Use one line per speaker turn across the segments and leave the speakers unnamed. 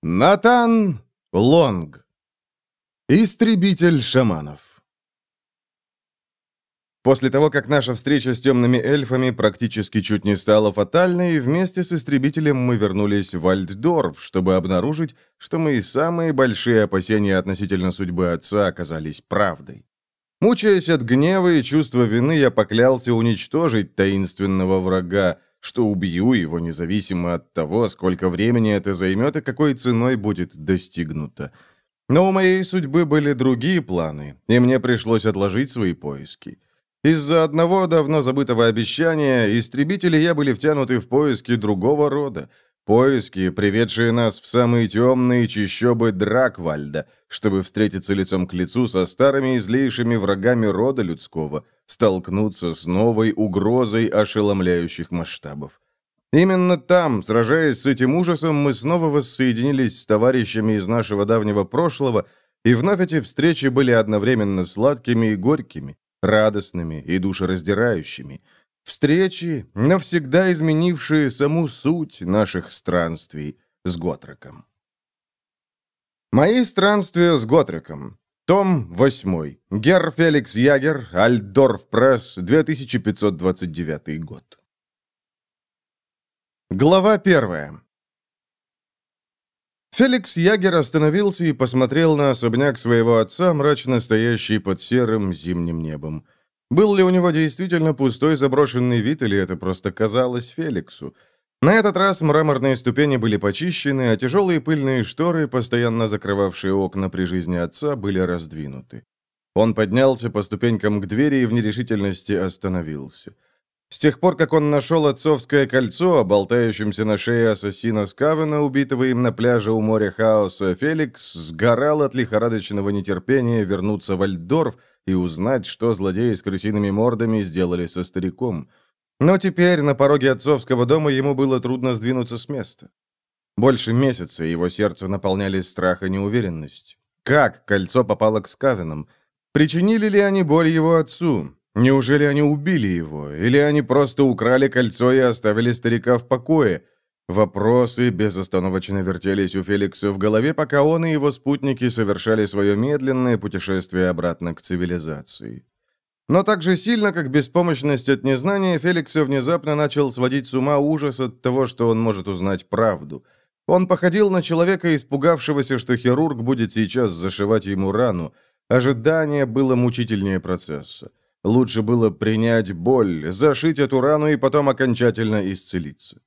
Натан Лонг. Истребитель шаманов. После того, как наша встреча с темными эльфами практически чуть не стала фатальной, вместе с истребителем мы вернулись в Альтдорф, чтобы обнаружить, что мои самые большие опасения относительно судьбы отца оказались правдой. Мучаясь от гнева и чувства вины, я поклялся уничтожить таинственного врага, что убью его независимо от того, сколько времени это займет и какой ценой будет достигнуто. Но у моей судьбы были другие планы, и мне пришлось отложить свои поиски. Из-за одного давно забытого обещания истребители я были втянуты в поиски другого рода, поиски, приведшие нас в самые темные чащобы Драквальда, чтобы встретиться лицом к лицу со старыми и злейшими врагами рода людского — столкнуться с новой угрозой ошеломляющих масштабов. Именно там, сражаясь с этим ужасом, мы снова воссоединились с товарищами из нашего давнего прошлого, и вновь эти встречи были одновременно сладкими и горькими, радостными и душераздирающими. Встречи, навсегда изменившие саму суть наших странствий с Готреком. Мои странствия с Готреком. Том 8. Герр Феликс Ягер, Альдорф Пресс, 2529 год. Глава 1. Феликс Ягер остановился и посмотрел на особняк своего отца, мрачно стоящий под серым зимним небом. Был ли у него действительно пустой заброшенный вид, или это просто казалось Феликсу? На этот раз мраморные ступени были почищены, а тяжелые пыльные шторы, постоянно закрывавшие окна при жизни отца, были раздвинуты. Он поднялся по ступенькам к двери и в нерешительности остановился. С тех пор, как он нашел отцовское кольцо, болтающимся на шее ассасина Скавена, убитого им на пляже у моря хаоса, Феликс сгорал от лихорадочного нетерпения вернуться в Альдорф и узнать, что злодеи с крысиными мордами сделали со стариком – но теперь на пороге отцовского дома ему было трудно сдвинуться с места. Больше месяца его сердце наполняли страх и неуверенность. Как кольцо попало к Скавинам? Причинили ли они боль его отцу? Неужели они убили его? Или они просто украли кольцо и оставили старика в покое? Вопросы безостановочно вертелись у Феликса в голове, пока он и его спутники совершали свое медленное путешествие обратно к цивилизации. Но так же сильно, как беспомощность от незнания, Феликса внезапно начал сводить с ума ужас от того, что он может узнать правду. Он походил на человека, испугавшегося, что хирург будет сейчас зашивать ему рану. Ожидание было мучительнее процесса. Лучше было принять боль, зашить эту рану и потом окончательно исцелиться.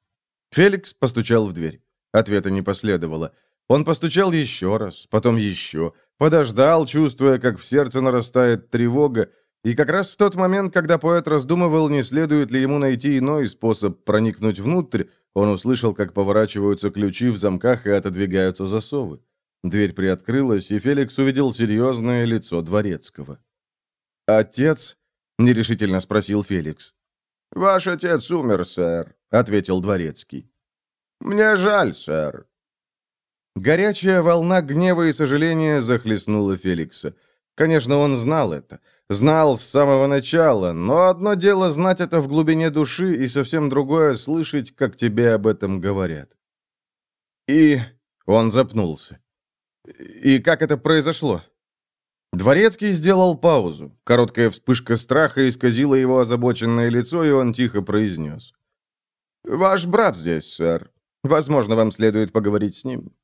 Феликс постучал в дверь. Ответа не последовало. Он постучал еще раз, потом еще, подождал, чувствуя, как в сердце нарастает тревога, и как раз в тот момент, когда поэт раздумывал, не следует ли ему найти иной способ проникнуть внутрь, он услышал, как поворачиваются ключи в замках и отодвигаются засовы. Дверь приоткрылась, и Феликс увидел серьезное лицо Дворецкого. «Отец?» — нерешительно спросил Феликс. «Ваш отец умер, сэр», — ответил Дворецкий. «Мне жаль, сэр». Горячая волна гнева и сожаления захлестнула Феликса. Конечно, он знал это. Знал с самого начала, но одно дело знать это в глубине души, и совсем другое — слышать, как тебе об этом говорят. И... он запнулся. И как это произошло? Дворецкий сделал паузу. Короткая вспышка страха исказила его озабоченное лицо, и он тихо произнес. «Ваш брат здесь, сэр. Возможно, вам следует поговорить с ним».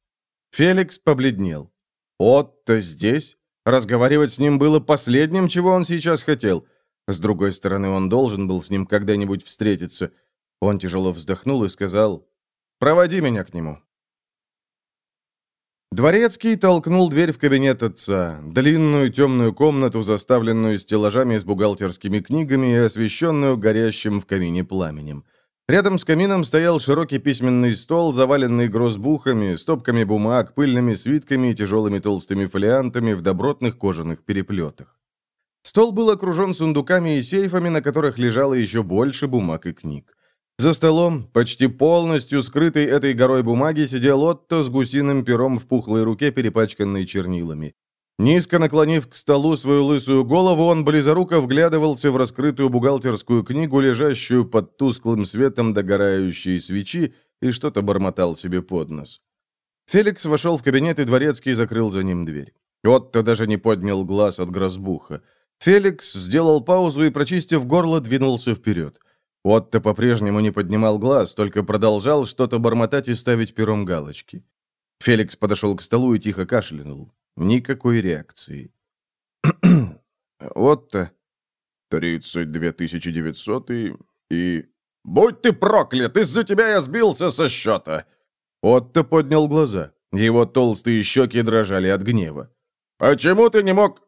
Феликс побледнел. «Отто здесь? Разговаривать с ним было последним, чего он сейчас хотел. С другой стороны, он должен был с ним когда-нибудь встретиться. Он тяжело вздохнул и сказал, «Проводи меня к нему». Дворецкий толкнул дверь в кабинет отца, длинную темную комнату, заставленную стеллажами с бухгалтерскими книгами и освещенную горящим в камине пламенем. Рядом с камином стоял широкий письменный стол, заваленный грозбухами, стопками бумаг, пыльными свитками и тяжелыми толстыми фолиантами в добротных кожаных переплетах. Стол был окружен сундуками и сейфами, на которых лежало еще больше бумаг и книг. За столом, почти полностью скрытый этой горой бумаги, сидел Отто с гусиным пером в пухлой руке, перепачканной чернилами. Низко наклонив к столу свою лысую голову, он близоруко вглядывался в раскрытую бухгалтерскую книгу, лежащую под тусклым светом догорающей свечи, и что-то бормотал себе под нос. Феликс вошел в кабинет, и дворецкий закрыл за ним дверь. Отто даже не поднял глаз от грозбуха. Феликс сделал паузу и, прочистив горло, двинулся вперед. Отто по-прежнему не поднимал глаз, только продолжал что-то бормотать и ставить пером галочки. Феликс подошел к столу и тихо кашлянул. Никакой реакции. Отто. «Тридцать две тысячи девятьсот и... и...» «Будь ты проклят! Из-за тебя я сбился со счета!» Отто поднял глаза. Его толстые щеки дрожали от гнева. «Почему ты не мог...»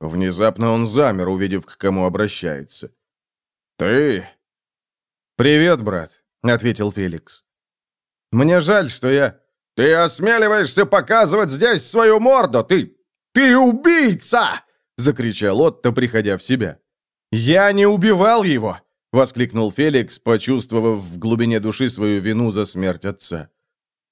Внезапно он замер, увидев, к кому обращается. «Ты...» «Привет, брат», — ответил Феликс. «Мне жаль, что я...» «Ты осмеливаешься показывать здесь свою морду! Ты... ты убийца!» — закричал Отто, приходя в себя. «Я не убивал его!» — воскликнул Феликс, почувствовав в глубине души свою вину за смерть отца.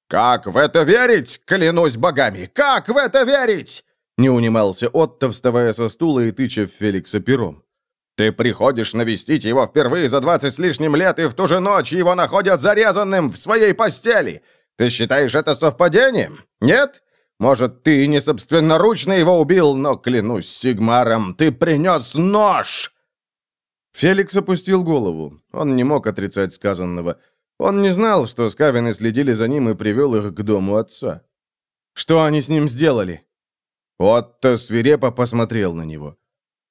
«Как в это верить, клянусь богами? Как в это верить?» Не унимался Отто, вставая со стула и тыча в Феликса пером. «Ты приходишь навестить его впервые за двадцать с лишним лет, и в ту же ночь его находят зарезанным в своей постели. Ты считаешь это совпадением? Нет? Может, ты не собственноручно его убил, но, клянусь Сигмаром, ты принес нож!» Феликс опустил голову. Он не мог отрицать сказанного. Он не знал, что скавины следили за ним и привел их к дому отца. «Что они с ним сделали?» Отто свирепо посмотрел на него.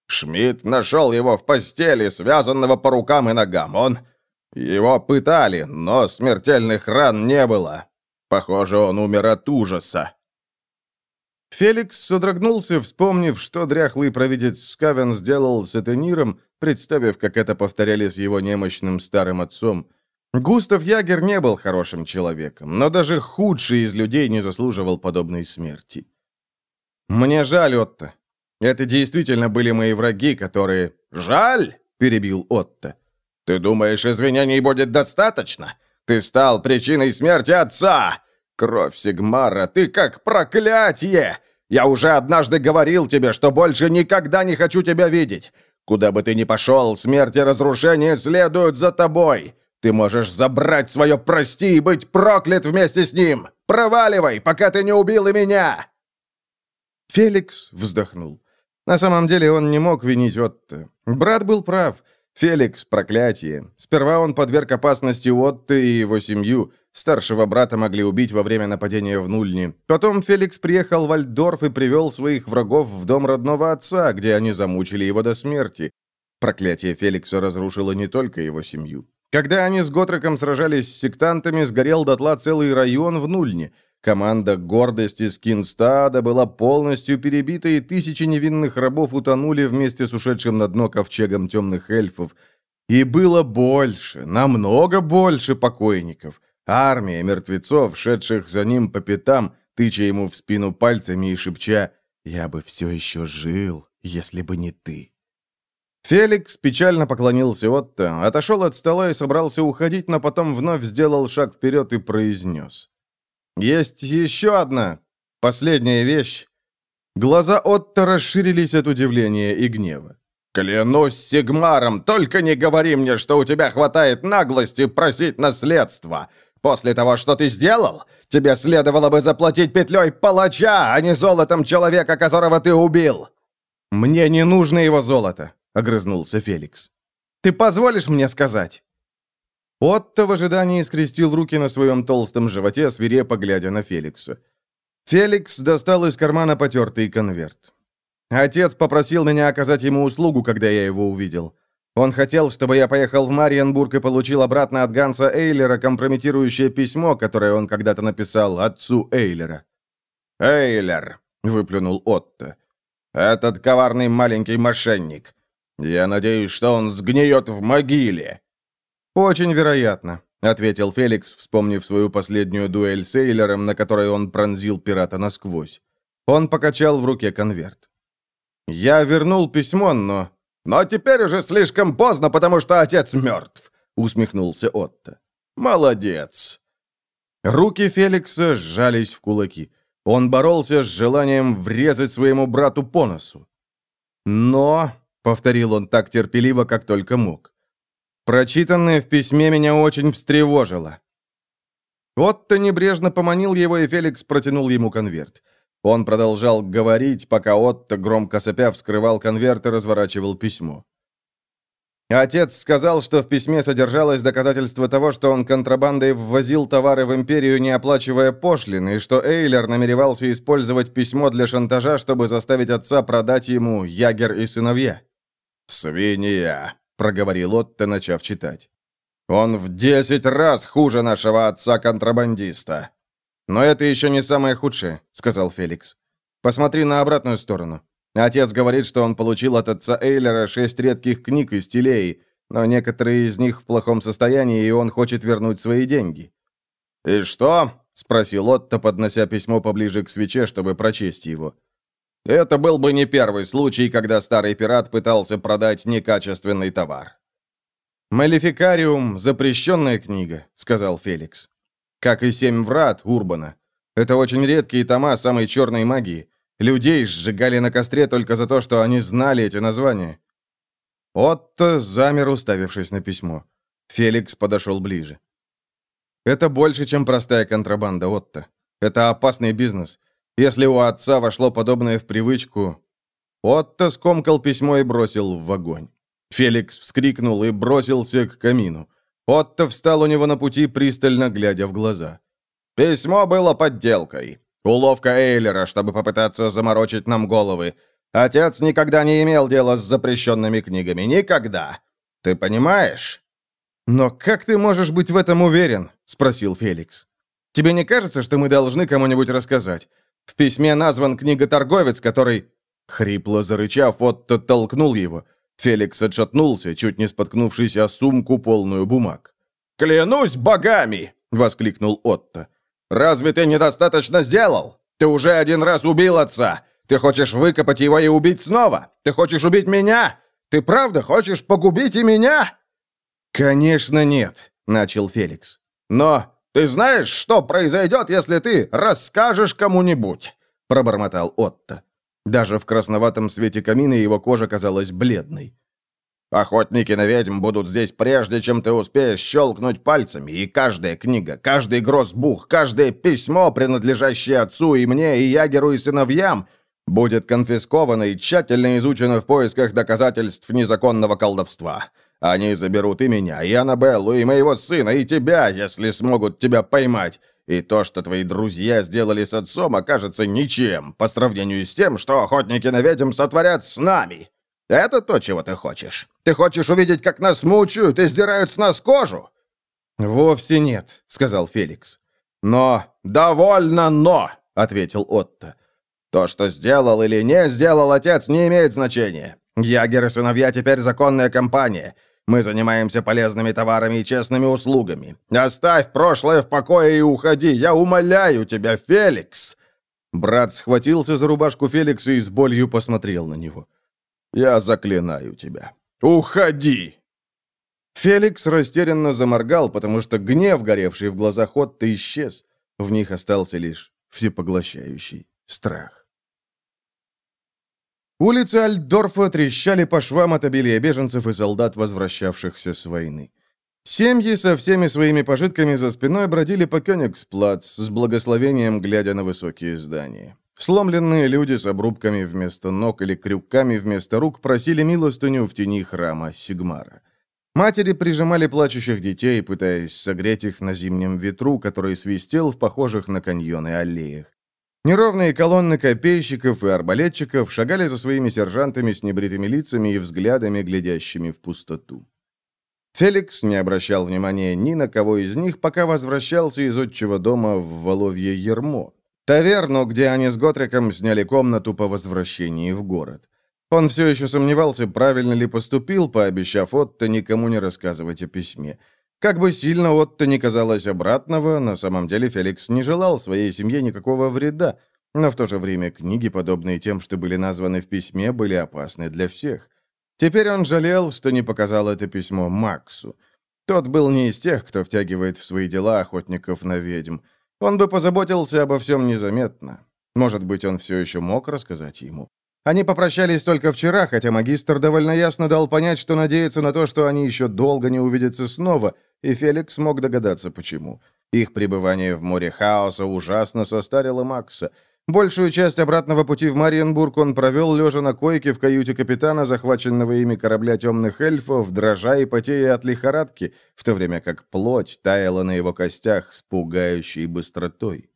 Шмидт нашел его в постели, связанного по рукам и ногам. Он... Его пытали, но смертельных ран не было. Похоже, он умер от ужаса. Феликс содрогнулся, вспомнив, что дряхлый провидец Скавен сделал с Этениром, представив, как это повторяли с его немощным старым отцом. Густав Ягер не был хорошим человеком, но даже худший из людей не заслуживал подобной смерти. «Мне жаль, Отто. Это действительно были мои враги, которые...» «Жаль?» — перебил Отто. «Ты думаешь, извинений будет достаточно? Ты стал причиной смерти отца! Кровь Сигмара, ты как проклятие! Я уже однажды говорил тебе, что больше никогда не хочу тебя видеть. Куда бы ты ни пошел, смерть и разрушение следуют за тобой. Ты можешь забрать свое «прости» и быть проклят вместе с ним. Проваливай, пока ты не убил и меня!» Феликс вздохнул. На самом деле он не мог винить Отто. Брат был прав. Феликс – проклятие. Сперва он подверг опасности Отто и его семью. Старшего брата могли убить во время нападения в Нульни. Потом Феликс приехал в Альдорф и привел своих врагов в дом родного отца, где они замучили его до смерти. Проклятие Феликса разрушило не только его семью. Когда они с Готреком сражались с сектантами, сгорел дотла целый район в Нульне – Команда гордости Скинстада была полностью перебита, и тысячи невинных рабов утонули вместе с ушедшим на дно ковчегом темных эльфов. И было больше, намного больше покойников. Армия мертвецов, шедших за ним по пятам, тыча ему в спину пальцами и шепча «Я бы все еще жил, если бы не ты». Феликс печально поклонился Отто, отошел от стола и собрался уходить, но потом вновь сделал шаг вперед и произнес. Есть еще одна, последняя вещь. Глаза Отто расширились от удивления и гнева. «Клянусь Сигмаром, только не говори мне, что у тебя хватает наглости просить наследство. После того, что ты сделал, тебе следовало бы заплатить петлей палача, а не золотом человека, которого ты убил». «Мне не нужно его золото», — огрызнулся Феликс. «Ты позволишь мне сказать?» Отто в ожидании скрестил руки на своем толстом животе, свирепо глядя на Феликса. Феликс достал из кармана потертый конверт. Отец попросил меня оказать ему услугу, когда я его увидел. Он хотел, чтобы я поехал в Мариенбург и получил обратно от Ганса Эйлера компрометирующее письмо, которое он когда-то написал отцу Эйлера. «Эйлер», — выплюнул Отто, — «этот коварный маленький мошенник. Я надеюсь, что он сгниет в могиле». «Очень вероятно», — ответил Феликс, вспомнив свою последнюю дуэль с Эйлером, на которой он пронзил пирата насквозь. Он покачал в руке конверт. «Я вернул письмо, но...» «Но теперь уже слишком поздно, потому что отец мертв», — усмехнулся Отто. «Молодец». Руки Феликса сжались в кулаки. Он боролся с желанием врезать своему брату по носу. «Но», — повторил он так терпеливо, как только мог, Прочитанное в письме меня очень встревожило. Отто небрежно поманил его, и Феликс протянул ему конверт. Он продолжал говорить, пока Отто, громко сопя, вскрывал конверт и разворачивал письмо. Отец сказал, что в письме содержалось доказательство того, что он контрабандой ввозил товары в империю, не оплачивая пошлины, и что Эйлер намеревался использовать письмо для шантажа, чтобы заставить отца продать ему Ягер и сыновья. «Свинья», — проговорил Отто, начав читать. Он в десять раз хуже нашего отца-контрабандиста. Но это еще не самое худшее, сказал Феликс. Посмотри на обратную сторону. Отец говорит, что он получил от отца Эйлера шесть редких книг из Тилеи, но некоторые из них в плохом состоянии, и он хочет вернуть свои деньги. «И что?» — спросил Отто, поднося письмо поближе к свече, чтобы прочесть его. «Это был бы не первый случай, когда старый пират пытался продать некачественный товар». «Малефикариум — запрещенная книга», — сказал Феликс. «Как и «Семь врат» Урбана. Это очень редкие тома самой черной магии. Людей сжигали на костре только за то, что они знали эти названия». Отто замер, уставившись на письмо. Феликс подошел ближе. «Это больше, чем простая контрабанда, Отто. Это опасный бизнес. Если у отца вошло подобное в привычку...» Отто скомкал письмо и бросил в огонь. Феликс вскрикнул и бросился к камину. Отто встал у него на пути, пристально глядя в глаза. «Письмо было подделкой. Уловка Эйлера, чтобы попытаться заморочить нам головы. Отец никогда не имел дела с запрещенными книгами. Никогда. Ты понимаешь?» «Но как ты можешь быть в этом уверен?» — спросил Феликс. «Тебе не кажется, что мы должны кому-нибудь рассказать? В письме назван книготорговец, который...» Хрипло зарычав, Отто толкнул его. Феликс отшатнулся, чуть не споткнувшись о сумку, полную бумаг. «Клянусь богами!» — воскликнул Отто. «Разве ты недостаточно сделал? Ты уже один раз убил отца! Ты хочешь выкопать его и убить снова? Ты хочешь убить меня? Ты правда хочешь погубить и меня?» «Конечно нет», — начал Феликс. «Но ты знаешь, что произойдет, если ты расскажешь кому-нибудь?» — пробормотал Отто. Даже в красноватом свете камина его кожа казалась бледной. «Охотники на ведьм будут здесь прежде, чем ты успеешь щелкнуть пальцами, и каждая книга, каждый гроссбух, каждое письмо, принадлежащее отцу и мне, и Ягеру, и сыновьям, будет конфисковано и тщательно изучено в поисках доказательств незаконного колдовства. Они заберут и меня, и Аннабеллу, и моего сына, и тебя, если смогут тебя поймать. И то, что твои друзья сделали с отцом, окажется ничем по сравнению с тем, что охотники на ведьм сотворят с нами. Это то, чего ты хочешь. Ты хочешь увидеть, как нас мучают и сдирают с нас кожу?» «Вовсе нет», — сказал Феликс. «Но довольно «но», — ответил Отто. «То, что сделал или не сделал отец, не имеет значения. Ягер и сыновья теперь законная компания. Мы занимаемся полезными товарами и честными услугами. Оставь прошлое в покое и уходи. Я умоляю тебя, Феликс!» Брат схватился за рубашку Феликса и с болью посмотрел на него. «Я заклинаю тебя. Уходи!» Феликс растерянно заморгал, потому что гнев, горевший в глазах Отто, исчез. В них остался лишь всепоглощающий страх. Улицы Альдорфа трещали по швам от обилия беженцев и солдат, возвращавшихся с войны. Семьи со всеми своими пожитками за спиной бродили по Кёнигсплац с благословением, глядя на высокие здания. Сломленные люди с обрубками вместо ног или крюками вместо рук просили милостыню в тени храма Сигмара. Матери прижимали плачущих детей, пытаясь согреть их на зимнем ветру, который свистел в похожих на каньоны аллеях. Неровные колонны копейщиков и арбалетчиков шагали за своими сержантами с небритыми лицами и взглядами, глядящими в пустоту. Феликс не обращал внимания ни на кого из них, пока возвращался из отчего дома в Воловье Ермо, таверну, где они с Готриком сняли комнату по возвращении в город. Он все еще сомневался, правильно ли поступил, пообещав Отто никому не рассказывать о письме. Как бы сильно Отто не казалось обратного, на самом деле Феликс не желал своей семье никакого вреда, но в то же время книги, подобные тем, что были названы в письме, были опасны для всех. Теперь он жалел, что не показал это письмо Максу. Тот был не из тех, кто втягивает в свои дела охотников на ведьм. Он бы позаботился обо всем незаметно. Может быть, он все еще мог рассказать ему. Они попрощались только вчера, хотя магистр довольно ясно дал понять, что надеется на то, что они еще долго не увидятся снова, и Феликс мог догадаться, почему. Их пребывание в море хаоса ужасно состарило Макса. Большую часть обратного пути в Мариенбург он провел, лежа на койке в каюте капитана, захваченного ими корабля темных эльфов, дрожа и потея от лихорадки, в то время как плоть таяла на его костях с пугающей быстротой.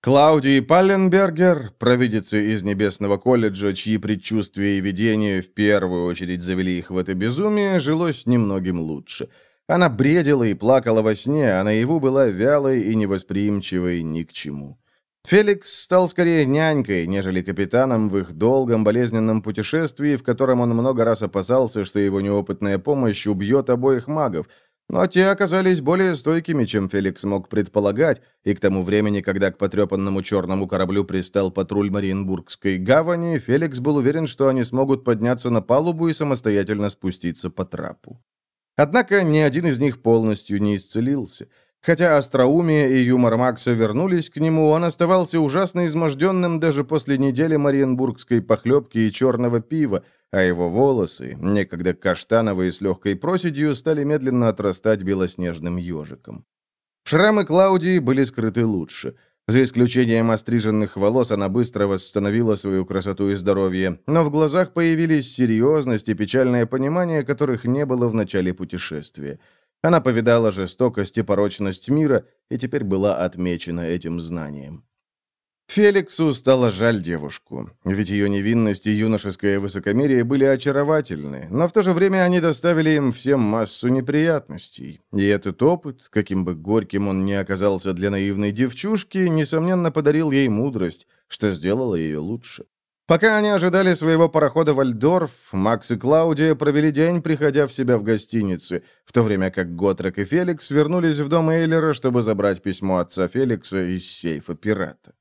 Клаудии Палленбергер, провидицы из Небесного колледжа, чьи предчувствия и видения в первую очередь завели их в это безумие, жилось немногим лучше. Она бредила и плакала во сне, а наяву была вялой и невосприимчивой ни к чему. Феликс стал скорее нянькой, нежели капитаном в их долгом болезненном путешествии, в котором он много раз опасался, что его неопытная помощь убьет обоих магов, но те оказались более стойкими, чем Феликс мог предполагать, и к тому времени, когда к потрепанному черному кораблю пристал патруль Мариенбургской гавани, Феликс был уверен, что они смогут подняться на палубу и самостоятельно спуститься по трапу. Однако ни один из них полностью не исцелился – Хотя остроумие и юмор Макса вернулись к нему, он оставался ужасно изможденным даже после недели мариенбургской похлебки и черного пива, а его волосы, некогда каштановые с легкой проседью, стали медленно отрастать белоснежным ежиком. Шрамы Клаудии были скрыты лучше. За исключением остриженных волос, она быстро восстановила свою красоту и здоровье, но в глазах появились серьезность и печальное понимание, которых не было в начале путешествия. Она повидала жестокость и порочность мира и теперь была отмечена этим знанием. Феликсу стало жаль девушку, ведь ее невинность и юношеское высокомерие были очаровательны, но в то же время они доставили им всем массу неприятностей. И этот опыт, каким бы горьким он ни оказался для наивной девчушки, несомненно подарил ей мудрость, что сделало ее лучше. Пока они ожидали своего парохода в Альдорф, Макс и Клаудия провели день, приходя в себя в гостинице, в то время как Готрек и Феликс вернулись в дом Эйлера, чтобы забрать письмо отца Феликса из сейфа пирата.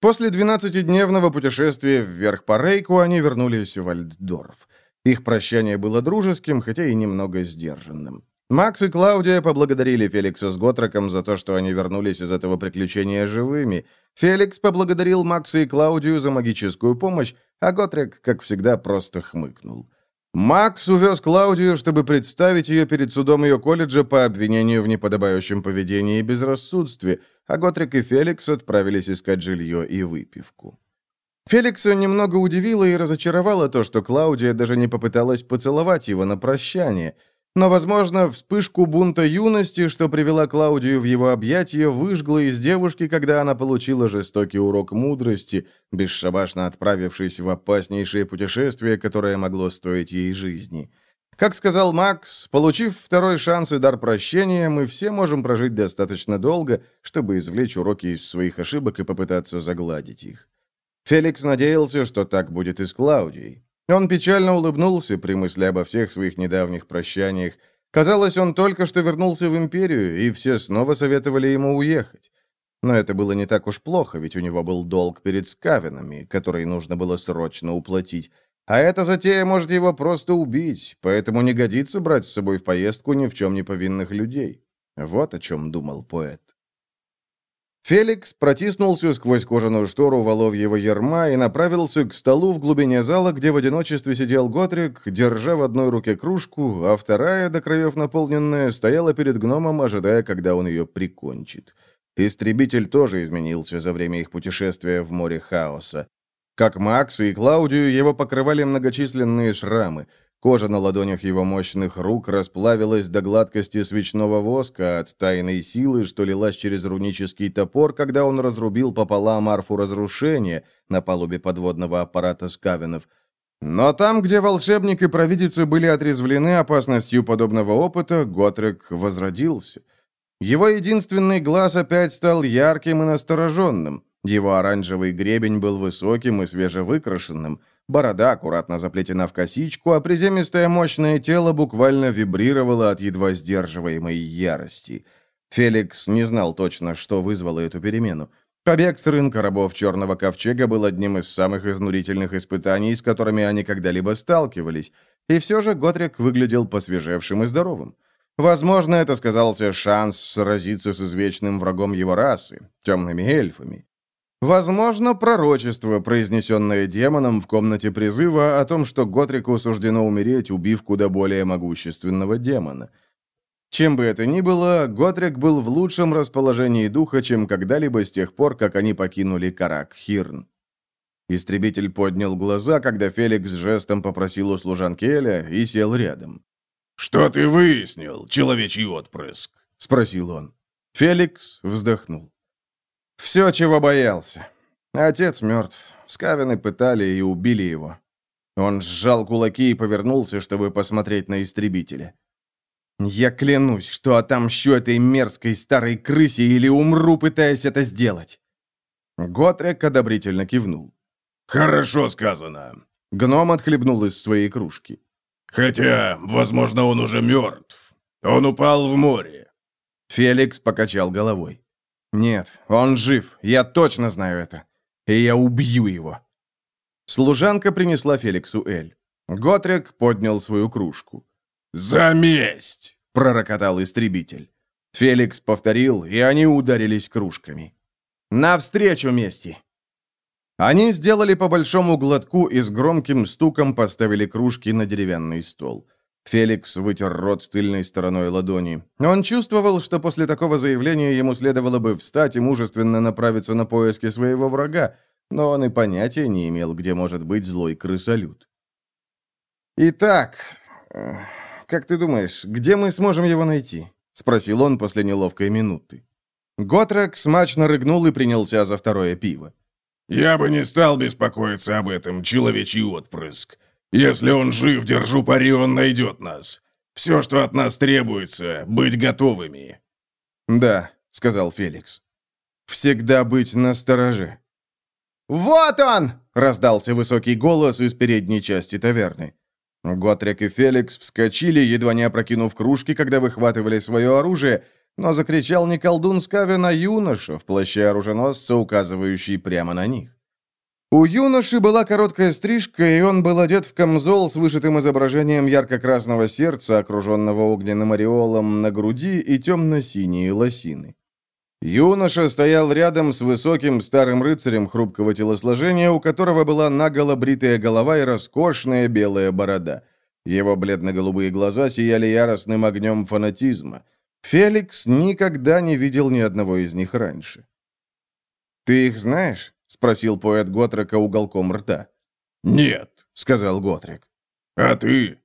После 12-дневного путешествия вверх по Рейку они вернулись в Альдорф. Их прощание было дружеским, хотя и немного сдержанным. Макс и Клаудия поблагодарили Феликса с Готроком за то, что они вернулись из этого приключения живыми. Феликс поблагодарил Макса и Клаудию за магическую помощь, а Готрек, как всегда, просто хмыкнул. Макс увез Клаудию, чтобы представить ее перед судом ее колледжа по обвинению в неподобающем поведении и безрассудстве, а Готрек и Феликс отправились искать жилье и выпивку. Феликса немного удивило и разочаровало то, что Клаудия даже не попыталась поцеловать его на прощание – но, возможно, вспышку бунта юности, что привела Клаудию в его объятия, выжгла из девушки, когда она получила жестокий урок мудрости, бесшабашно отправившись в опаснейшее путешествие, которое могло стоить ей жизни. Как сказал Макс, получив второй шанс и дар прощения, мы все можем прожить достаточно долго, чтобы извлечь уроки из своих ошибок и попытаться загладить их. Феликс надеялся, что так будет и с Клаудией. Он печально улыбнулся при мысли обо всех своих недавних прощаниях. Казалось, он только что вернулся в Империю, и все снова советовали ему уехать. Но это было не так уж плохо, ведь у него был долг перед скавинами, который нужно было срочно уплатить. А эта затея может его просто убить, поэтому не годится брать с собой в поездку ни в чем не повинных людей. Вот о чем думал поэт. Феликс протиснулся сквозь кожаную штору воловьего ерма и направился к столу в глубине зала, где в одиночестве сидел Готрик, держа в одной руке кружку, а вторая, до краев наполненная, стояла перед гномом, ожидая, когда он ее прикончит. Истребитель тоже изменился за время их путешествия в море хаоса. Как Максу и Клаудию его покрывали многочисленные шрамы – Кожа на ладонях его мощных рук расплавилась до гладкости свечного воска от тайной силы, что лилась через рунический топор, когда он разрубил пополам арфу разрушения на палубе подводного аппарата Скавенов. Но там, где волшебник и провидицы были отрезвлены опасностью подобного опыта, Готрек возродился. Его единственный глаз опять стал ярким и настороженным. Его оранжевый гребень был высоким и свежевыкрашенным – Борода аккуратно заплетена в косичку, а приземистое мощное тело буквально вибрировало от едва сдерживаемой ярости. Феликс не знал точно, что вызвало эту перемену. Побег с рынка рабов Черного Ковчега был одним из самых изнурительных испытаний, с которыми они когда-либо сталкивались, и все же Готрик выглядел посвежевшим и здоровым. Возможно, это сказался шанс сразиться с извечным врагом его расы, темными эльфами. Возможно, пророчество, произнесенное демоном в комнате призыва о том, что Готрику суждено умереть, убив куда более могущественного демона. Чем бы это ни было, Готрик был в лучшем расположении духа, чем когда-либо с тех пор, как они покинули Карак-Хирн. Истребитель поднял глаза, когда Феликс жестом попросил у служанки Эля и сел рядом.
«Что ты выяснил, человечий отпрыск?» — спросил он.
Феликс вздохнул. «Все, чего боялся. Отец мертв. Скавины пытали и убили его. Он сжал кулаки и повернулся, чтобы посмотреть на истребителя. «Я клянусь, что отомщу этой мерзкой старой крысе или умру, пытаясь это сделать!» Готрек одобрительно кивнул.
«Хорошо сказано!»
Гном отхлебнул из своей кружки.
«Хотя, возможно, он уже мертв. Он упал в море».
Феликс покачал головой. «Нет, он жив, я точно знаю это. И я убью его». Служанка принесла Феликсу Эль. Готрек поднял свою кружку.
«За месть!»
— пророкотал истребитель. Феликс повторил, и они ударились кружками. «Навстречу мести!» Они сделали по большому глотку и с громким стуком поставили кружки на деревянный стол. Феликс вытер рот с тыльной стороной ладони. Он чувствовал, что после такого заявления ему следовало бы встать и мужественно направиться на поиски своего врага, но он и понятия не имел, где может быть злой крысолют. «Итак, как ты думаешь, где мы сможем его найти?» — спросил он после неловкой минуты. Готрек смачно рыгнул и принялся за второе пиво.
«Я бы не стал беспокоиться об этом, человечий отпрыск. Если он жив, держу пари, он найдет нас. Все, что от нас требуется, быть готовыми».
«Да», — сказал Феликс. «Всегда быть настороже». «Вот он!» — раздался высокий голос из передней части таверны. Готрек и Феликс вскочили, едва не опрокинув кружки, когда выхватывали свое оружие, но закричал не колдун Скавин, а юноша в плаще оруженосца, указывающий прямо на них. У юноши была короткая стрижка, и он был одет в камзол с вышитым изображением ярко-красного сердца, окруженного огненным ореолом на груди и темно-синие лосины. Юноша стоял рядом с высоким старым рыцарем хрупкого телосложения, у которого была наголо бритая голова и роскошная белая борода. Его бледно-голубые глаза сияли яростным огнем фанатизма. Феликс никогда не видел ни одного из них раньше. «Ты их знаешь?» — спросил поэт Готрека уголком рта.
«Нет», —
сказал Готрек.
«А ты?»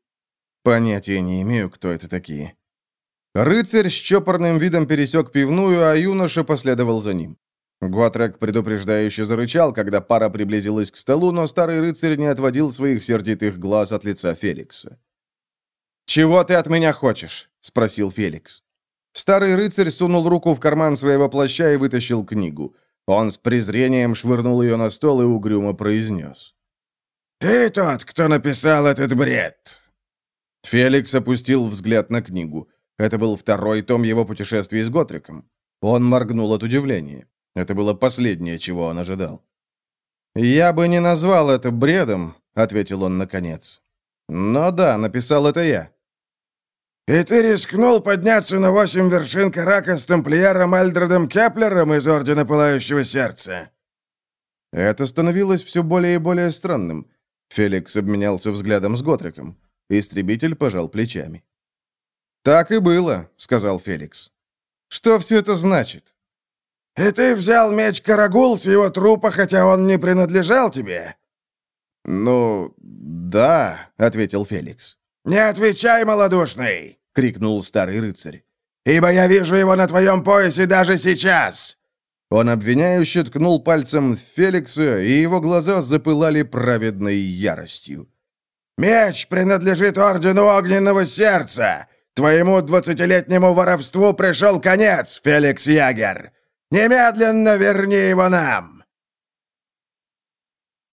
«Понятия не имею, кто это такие». Рыцарь с чопорным видом пересек пивную, а юноша последовал за ним. Готрек предупреждающе зарычал, когда пара приблизилась к столу, но старый рыцарь не отводил своих сердитых глаз от лица Феликса. «Чего ты от меня хочешь?» — спросил Феликс. Старый рыцарь сунул руку в карман своего плаща и вытащил книгу. Он с презрением швырнул ее на стол и угрюмо произнес.
«Ты тот, кто написал этот бред!»
Феликс опустил взгляд на книгу. Это был второй том его путешествий с Готриком. Он моргнул от удивления. Это было последнее, чего он ожидал. «Я бы не назвал это бредом», — ответил он наконец. «Но да, написал это я».
«И ты рискнул подняться на восемь вершин Карака с тамплиером Эльдредом Кеплером из Ордена Пылающего Сердца?»
Это становилось все более и более странным. Феликс обменялся взглядом с Готриком. Истребитель пожал плечами. «Так и было», — сказал Феликс. «Что все это значит?»
«И ты взял меч Карагул с его трупа, хотя он не принадлежал тебе?»
«Ну, да», — ответил Феликс.
«Не отвечай, малодушный!» — крикнул старый рыцарь. «Ибо я вижу его на твоем поясе даже сейчас!»
Он обвиняюще ткнул пальцем в Феликса, и его глаза запылали праведной яростью.
«Меч принадлежит Ордену Огненного Сердца! Твоему двадцатилетнему воровству пришел конец, Феликс Ягер! Немедленно верни его нам!»